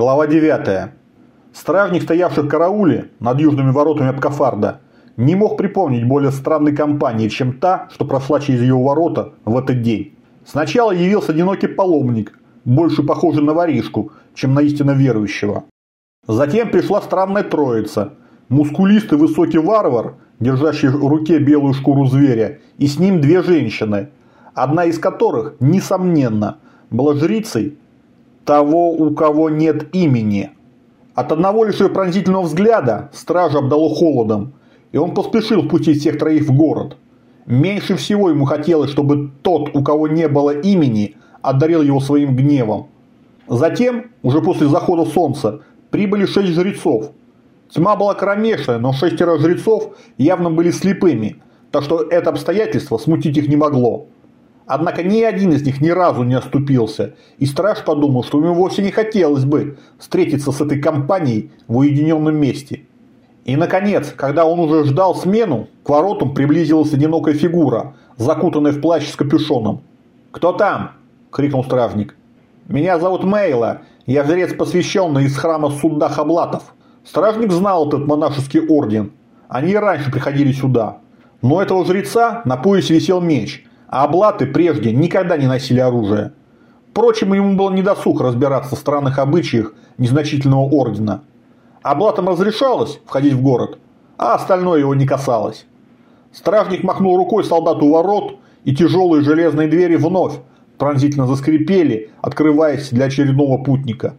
Глава 9. Стражник, стоявший в карауле над южными воротами Абкафарда, не мог припомнить более странной компании, чем та, что прошла через его ворота в этот день. Сначала явился одинокий паломник, больше похожий на воришку, чем на истинно верующего. Затем пришла странная троица. Мускулистый высокий варвар, держащий в руке белую шкуру зверя, и с ним две женщины, одна из которых, несомненно, была жрицей того, у кого нет имени. От одного лишь ее пронзительного взгляда стража обдало холодом, и он поспешил впустить всех троих в город. Меньше всего ему хотелось, чтобы тот, у кого не было имени, одарил его своим гневом. Затем, уже после захода солнца, прибыли шесть жрецов. Тьма была кромешная, но шестеро жрецов явно были слепыми, так что это обстоятельство смутить их не могло. Однако ни один из них ни разу не оступился, и страж подумал, что ему вовсе не хотелось бы встретиться с этой компанией в уединенном месте. И, наконец, когда он уже ждал смену, к воротам приблизилась одинокая фигура, закутанная в плащ с капюшоном. «Кто там?» – крикнул стражник. «Меня зовут Мейла, я жрец посвященный из храма Суда Хаблатов». Стражник знал этот монашеский орден. Они и раньше приходили сюда. Но этого жреца на поясе висел меч – а облаты прежде никогда не носили оружие. Впрочем, ему было недосуг разбираться в странных обычаях незначительного ордена. Облатам разрешалось входить в город, а остальное его не касалось. Стражник махнул рукой солдату у ворот, и тяжелые железные двери вновь пронзительно заскрипели, открываясь для очередного путника.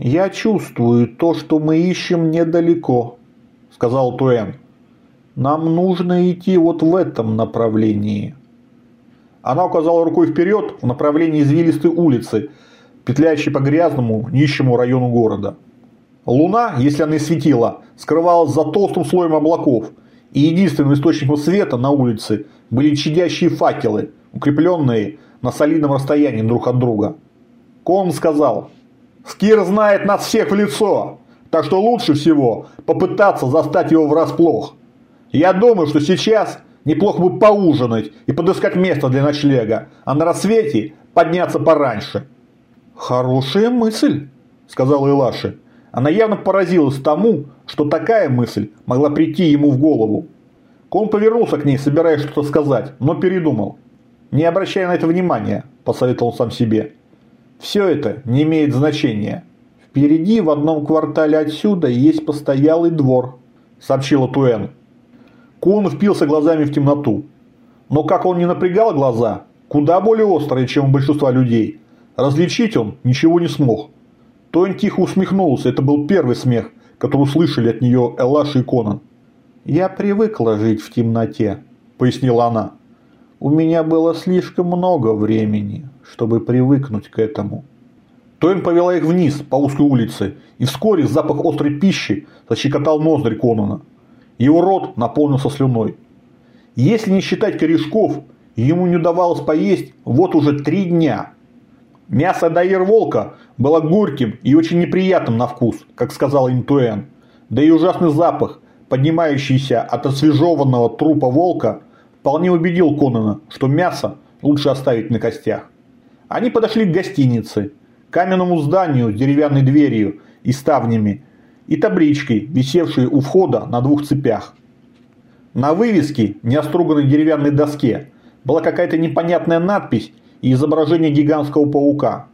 «Я чувствую, то, что мы ищем, недалеко», – сказал Туэн. «Нам нужно идти вот в этом направлении». Она указала рукой вперед в направлении извилистой улицы, петляющей по грязному, нищему району города. Луна, если она и светила, скрывалась за толстым слоем облаков, и единственным источником света на улице были чадящие факелы, укрепленные на солидном расстоянии друг от друга. Кон сказал – Скир знает нас всех в лицо, так что лучше всего попытаться застать его врасплох. Я думаю, что сейчас неплохо бы поужинать и подыскать место для ночлега, а на рассвете подняться пораньше. Хорошая мысль, сказала Илаши. Она явно поразилась тому, что такая мысль могла прийти ему в голову. Кон повернулся к ней, собираясь что-то сказать, но передумал. «Не обращая на это внимания», – посоветовал он сам себе. Все это не имеет значения. Впереди в одном квартале отсюда есть постоялый двор, сообщила Туэн. Кун впился глазами в темноту. Но как он не напрягал глаза, куда более острые, чем у большинства людей, различить он ничего не смог. Туэн тихо усмехнулся, это был первый смех, который услышали от нее Элаш и Конан. «Я привыкла жить в темноте», – пояснила она. «У меня было слишком много времени, чтобы привыкнуть к этому. Тоин повела их вниз по узкой улице, и вскоре запах острой пищи защекотал ноздри Конона. Его рот наполнился слюной. Если не считать корешков, ему не удавалось поесть вот уже три дня. Мясо Дайер Волка было горьким и очень неприятным на вкус, как сказал им Туэн. Да и ужасный запах, поднимающийся от освежеванного трупа волка, вполне убедил Конона, что мясо лучше оставить на костях. Они подошли к гостинице, каменному зданию с деревянной дверью и ставнями, и табличкой, висевшей у входа на двух цепях. На вывеске, неоструганной деревянной доске, была какая-то непонятная надпись и изображение гигантского паука.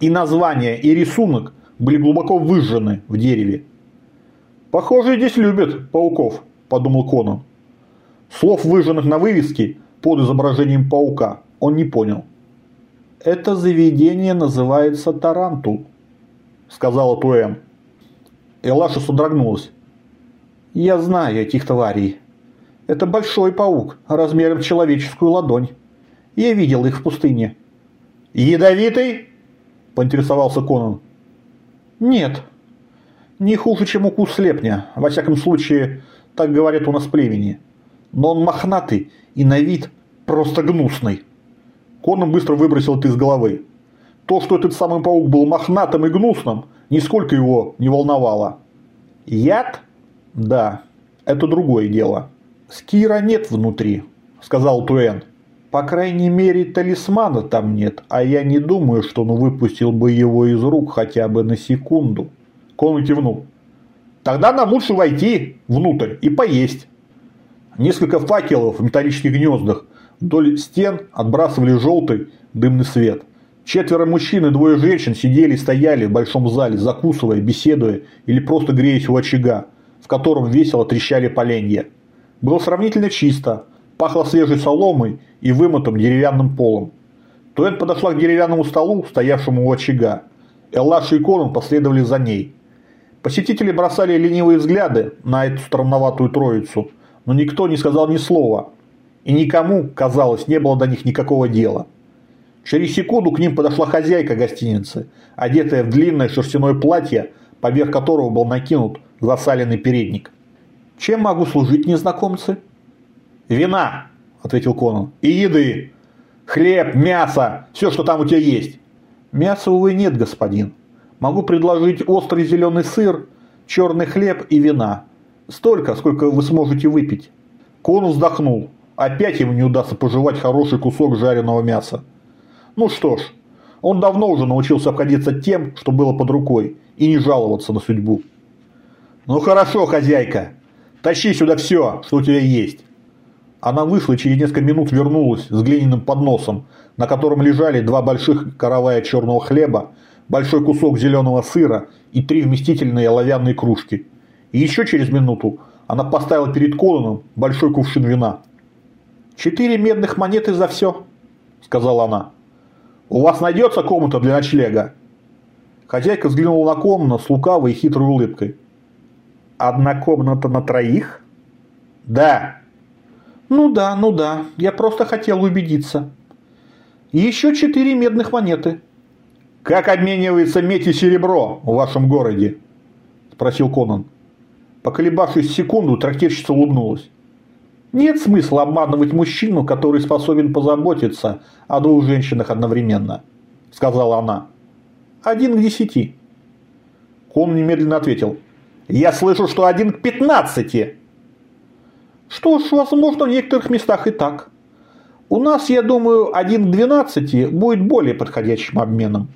И название, и рисунок были глубоко выжжены в дереве. «Похоже, здесь любят пауков», – подумал Конан. Слов, выжженных на вывеске под изображением паука, он не понял. «Это заведение называется Тарантул», – сказала Туэн. Элаша содрогнулась. «Я знаю этих тварей. Это большой паук, размером человеческую ладонь. Я видел их в пустыне. Ядовитый? Поинтересовался Конан. Нет. Не хуже, чем укус слепня. Во всяком случае, так говорят у нас племени. Но он мохнатый и на вид просто гнусный. Конан быстро выбросил это из головы. То, что этот самый паук был мохнатым и гнусным, нисколько его не волновало. Яд? Да, это другое дело. Скира нет внутри, сказал Туэн. По крайней мере, талисмана там нет, а я не думаю, что он выпустил бы его из рук хотя бы на секунду. Конан кивнул. Тогда нам лучше войти внутрь и поесть. Несколько факелов в металлических гнездах вдоль стен отбрасывали желтый дымный свет. Четверо мужчин и двое женщин сидели и стояли в большом зале, закусывая, беседуя или просто греясь у очага, в котором весело трещали поленья. Было сравнительно чисто, пахло свежей соломой и вымытым деревянным полом. Туэн подошла к деревянному столу, стоявшему у очага. Эллаш и Конан последовали за ней. Посетители бросали ленивые взгляды на эту странноватую троицу, но никто не сказал ни слова, и никому, казалось, не было до них никакого дела. Через секунду к ним подошла хозяйка гостиницы, одетая в длинное шерстяное платье, поверх которого был накинут засаленный передник. «Чем могу служить, незнакомцы?» «Вина», – ответил Конан, – «и еды. Хлеб, мясо, все, что там у тебя есть». «Мяса, увы, нет, господин. Могу предложить острый зеленый сыр, черный хлеб и вина. Столько, сколько вы сможете выпить». Конан вздохнул. Опять ему не удастся пожевать хороший кусок жареного мяса. Ну что ж, он давно уже научился обходиться тем, что было под рукой, и не жаловаться на судьбу. «Ну хорошо, хозяйка, тащи сюда все, что у тебя есть». Она вышла и через несколько минут вернулась с глиняным подносом, на котором лежали два больших каравая черного хлеба, большой кусок зеленого сыра и три вместительные оловянные кружки. И еще через минуту она поставила перед Конаном большой кувшин вина. «Четыре медных монеты за все», – сказала она. «У вас найдется комната для ночлега?» Хозяйка взглянула на комнату с лукавой и хитрой улыбкой. «Одна комната на троих?» «Да». «Ну да, ну да, я просто хотел убедиться». «Еще четыре медных монеты». «Как обменивается медь и серебро в вашем городе?» – спросил Конан. Поколебавшись секунду, трактирщица улыбнулась. Нет смысла обманывать мужчину, который способен позаботиться о двух женщинах одновременно, сказала она. Один к десяти. Кон немедленно ответил. Я слышу, что один к пятнадцати. Что ж, возможно, в некоторых местах и так. У нас, я думаю, один к двенадцати будет более подходящим обменом.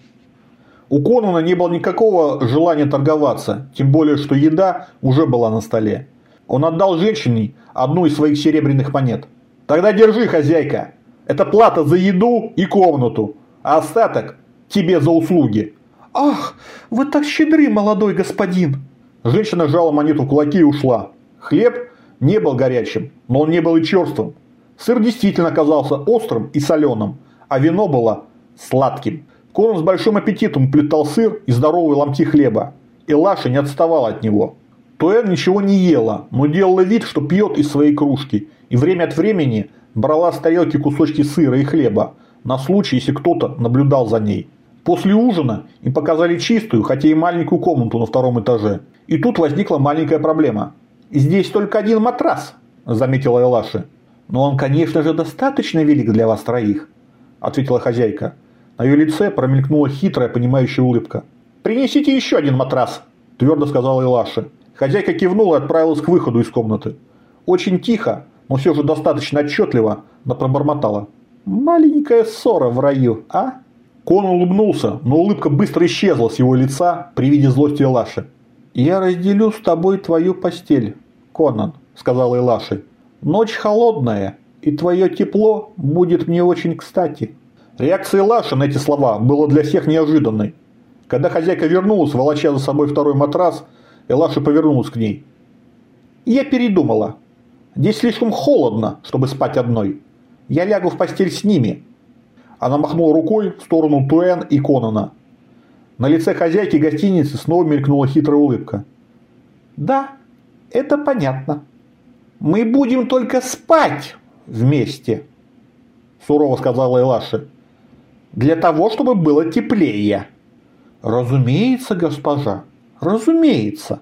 У Конана не было никакого желания торговаться, тем более, что еда уже была на столе. Он отдал женщине одну из своих серебряных монет. «Тогда держи, хозяйка. Это плата за еду и комнату, а остаток тебе за услуги». «Ах, вы так щедры, молодой господин!» Женщина сжала монету в кулаки и ушла. Хлеб не был горячим, но он не был и черствым. Сыр действительно оказался острым и соленым, а вино было сладким. Конан с большим аппетитом плетал сыр и здоровые ломти хлеба, и Лаша не отставала от него. Туэн ничего не ела, но делала вид, что пьет из своей кружки, и время от времени брала с тарелки кусочки сыра и хлеба, на случай, если кто-то наблюдал за ней. После ужина им показали чистую, хотя и маленькую комнату на втором этаже. И тут возникла маленькая проблема. «Здесь только один матрас», – заметила Элаши. «Но он, конечно же, достаточно велик для вас троих», – ответила хозяйка. На ее лице промелькнула хитрая, понимающая улыбка. «Принесите еще один матрас», – твердо сказала Элаши. Хозяйка кивнула и отправилась к выходу из комнаты. Очень тихо, но все же достаточно отчетливо, но пробормотала. «Маленькая ссора в раю, а?» Кон улыбнулся, но улыбка быстро исчезла с его лица при виде злости Элаши. «Я разделю с тобой твою постель, Конан», – сказала Элаши. «Ночь холодная, и твое тепло будет мне очень кстати». Реакция Элаши на эти слова была для всех неожиданной. Когда хозяйка вернулась, волоча за собой второй матрас – Элаша повернулась к ней. «Я передумала. Здесь слишком холодно, чтобы спать одной. Я лягу в постель с ними». Она махнула рукой в сторону Туэн и Конана. На лице хозяйки гостиницы снова мелькнула хитрая улыбка. «Да, это понятно. Мы будем только спать вместе». сурово сказала Элаши. Для того, чтобы было теплее. Разумеется, госпожа, разумеется.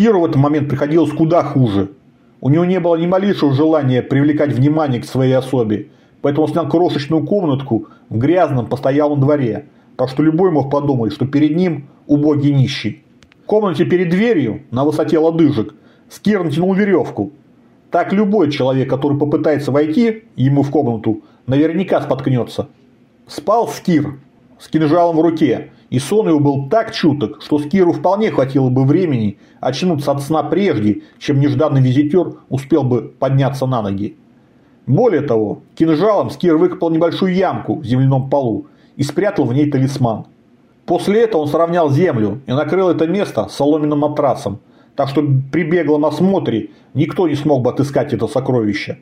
Киру в этот момент приходилось куда хуже. У него не было ни малейшего желания привлекать внимание к своей особе, поэтому он снял крошечную комнатку в грязном постоялом дворе, так что любой мог подумать, что перед ним убогий нищий. В комнате перед дверью, на высоте лодыжек, Скир натянул веревку. Так любой человек, который попытается войти ему в комнату, наверняка споткнется. Спал Скир с кинжалом в руке, и сон его был так чуток, что Скиру вполне хватило бы времени очнуться от сна прежде, чем нежданный визитер успел бы подняться на ноги. Более того, кинжалом Скир выкопал небольшую ямку в земляном полу и спрятал в ней талисман. После этого он сравнял землю и накрыл это место соломенным матрасом, так что при беглом осмотре никто не смог бы отыскать это сокровище.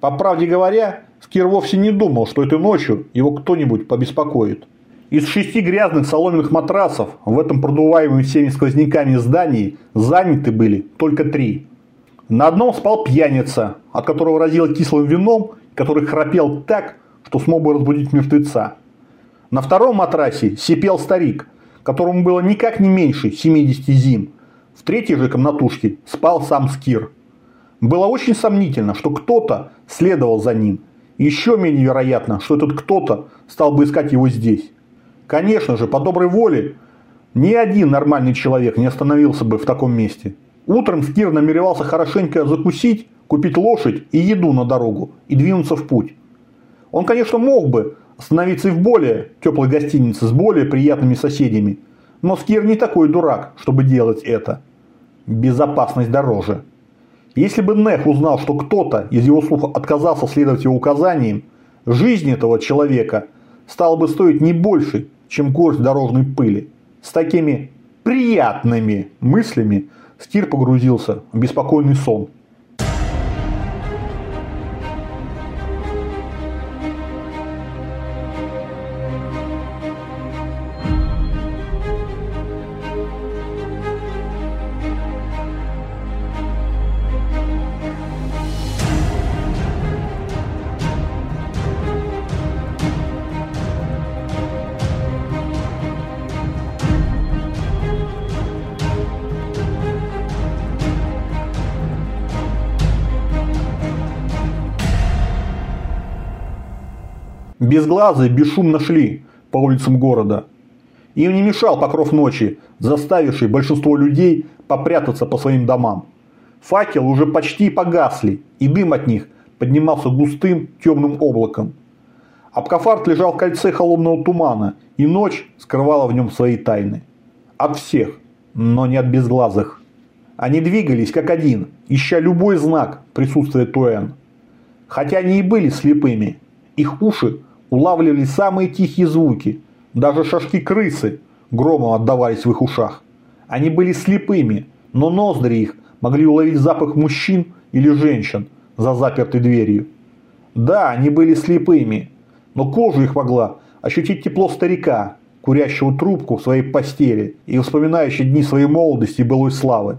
По правде говоря, Скир вовсе не думал, что этой ночью его кто-нибудь побеспокоит. Из шести грязных соломенных матрасов в этом продуваемом всеми сквозняками здании заняты были только три. На одном спал пьяница, от которого разило кислым вином, который храпел так, что смог бы разбудить мертвеца. На втором матрасе сипел старик, которому было никак не меньше 70 зим. В третьей же комнатушке спал сам Скир. Было очень сомнительно, что кто-то следовал за ним. Еще менее вероятно, что этот кто-то стал бы искать его здесь. Конечно же, по доброй воле ни один нормальный человек не остановился бы в таком месте. Утром Скир намеревался хорошенько закусить, купить лошадь и еду на дорогу и двинуться в путь. Он, конечно, мог бы остановиться и в более теплой гостинице с более приятными соседями, но Скир не такой дурак, чтобы делать это. Безопасность дороже. Если бы Нех узнал, что кто-то из его слуха отказался следовать его указаниям, жизнь этого человека стала бы стоить не больше, чем горсть дорожной пыли. С такими приятными мыслями Стир погрузился в беспокойный сон. Безглазые бесшумно шли по улицам города. Им не мешал покров ночи, заставивший большинство людей попрятаться по своим домам. Факелы уже почти погасли, и дым от них поднимался густым темным облаком. Абкафарт лежал в кольце холодного тумана, и ночь скрывала в нем свои тайны. От всех, но не от безглазых. Они двигались как один, ища любой знак присутствия Туэн. Хотя они и были слепыми, их уши улавливали самые тихие звуки, даже шажки крысы громом отдавались в их ушах. Они были слепыми, но ноздри их могли уловить запах мужчин или женщин за запертой дверью. Да, они были слепыми, но кожа их могла ощутить тепло старика, курящего трубку в своей постели и вспоминающего дни своей молодости и былой славы.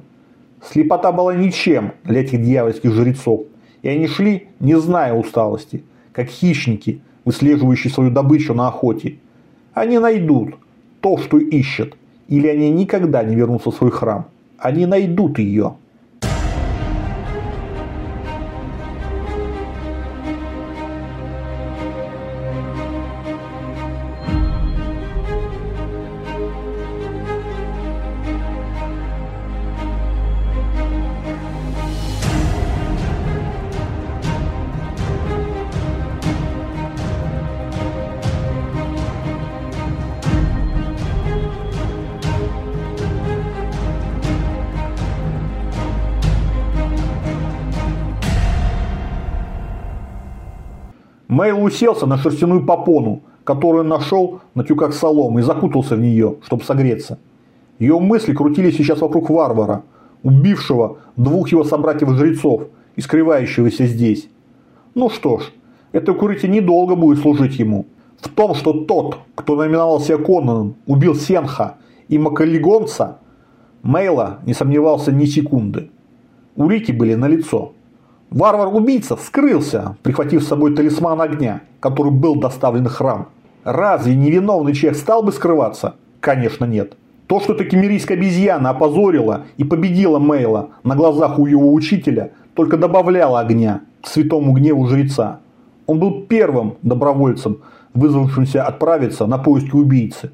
Слепота была ничем для этих дьявольских жрецов, и они шли, не зная усталости, как хищники – выслеживающий свою добычу на охоте. Они найдут то, что ищут, или они никогда не вернутся в свой храм. Они найдут ее. Мейл уселся на шерстяную попону, которую нашел на тюках соломы и закутался в нее, чтобы согреться. Ее мысли крутились сейчас вокруг варвара, убившего двух его собратьев-жрецов и скрывающегося здесь. Ну что ж, это укрытие недолго будет служить ему. В том, что тот, кто номиновал Конаном, убил Сенха и Макалигонца, Мейла не сомневался ни секунды. Улики были налицо. Варвар-убийца скрылся, прихватив с собой талисман огня, который был доставлен в храм. Разве невиновный человек стал бы скрываться? Конечно нет. То, что эта кемерийская обезьяна опозорила и победила Мейла на глазах у его учителя, только добавляло огня к святому гневу жреца. Он был первым добровольцем, вызвавшимся отправиться на поиски убийцы.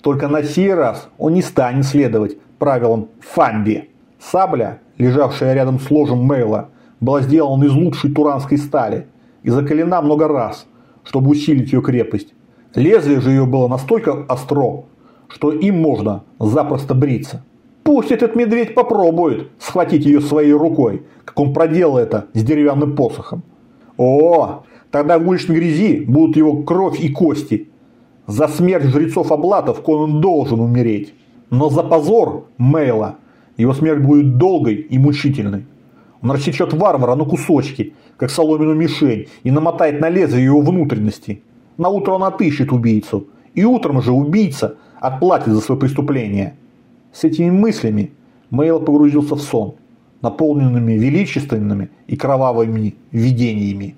Только на сей раз он не станет следовать правилам Фамби. Сабля, лежавшая рядом с ложем Мейла, была сделана из лучшей туранской стали и закалена много раз, чтобы усилить ее крепость. Лезвие же ее было настолько остро, что им можно запросто бриться. Пусть этот медведь попробует схватить ее своей рукой, как он проделал это с деревянным посохом. О, тогда в уличной грязи будут его кровь и кости. За смерть жрецов Облатов Конан должен умереть. Но за позор Мейла его смерть будет долгой и мучительной. Он варвара на кусочки, как соломенную мишень, и намотает на лезвие его внутренности. На утро он отыщет убийцу. И утром же убийца отплатит за свое преступление. С этими мыслями Мейл погрузился в сон, наполненными величественными и кровавыми видениями.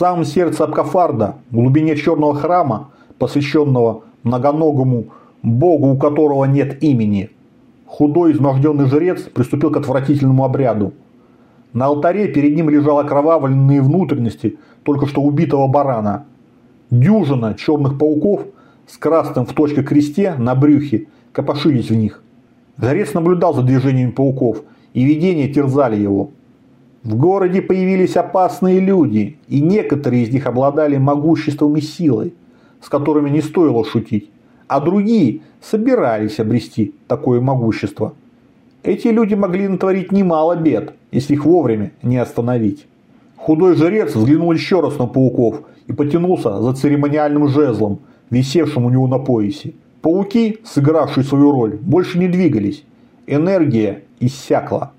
Самом сердце Абкафарда, в глубине черного храма, посвященного многоногому богу, у которого нет имени, худой изможденный жрец приступил к отвратительному обряду. На алтаре перед ним лежали окровавленные внутренности только что убитого барана. Дюжина черных пауков с красным в точке кресте на брюхе копошились в них. Жрец наблюдал за движениями пауков, и видения терзали его. В городе появились опасные люди, и некоторые из них обладали могуществом и силой, с которыми не стоило шутить, а другие собирались обрести такое могущество. Эти люди могли натворить немало бед, если их вовремя не остановить. Худой жрец взглянул еще раз на пауков и потянулся за церемониальным жезлом, висевшим у него на поясе. Пауки, сыгравшие свою роль, больше не двигались. Энергия иссякла.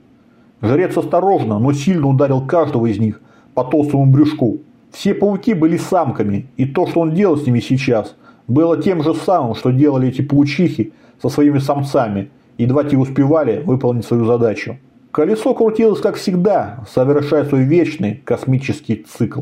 Жрец осторожно, но сильно ударил каждого из них по толстому брюшку. Все пауки были самками, и то, что он делал с ними сейчас, было тем же самым, что делали эти паучихи со своими самцами, едва те успевали выполнить свою задачу. Колесо крутилось, как всегда, совершая свой вечный космический цикл.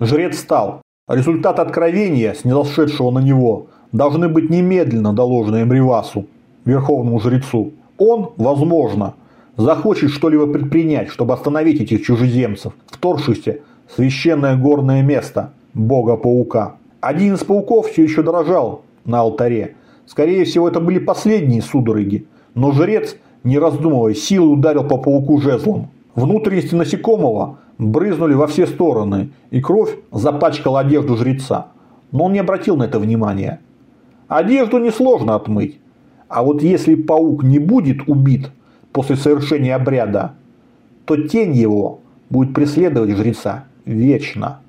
Жрец встал. Результат откровения, снизошедшего на него, должны быть немедленно доложены Эмривасу, верховному жрецу. Он, возможно, захочет что-либо предпринять, чтобы остановить этих чужеземцев, вторгшихся в священное горное место бога-паука. Один из пауков все еще дрожал на алтаре. Скорее всего, это были последние судороги, но жрец, не раздумывая, силой ударил по пауку жезлом. Внутренности насекомого брызнули во все стороны, и кровь запачкала одежду жреца. Но он не обратил на это внимания. Одежду несложно отмыть. А вот если паук не будет убит – после совершения обряда, то тень его будет преследовать жреца вечно.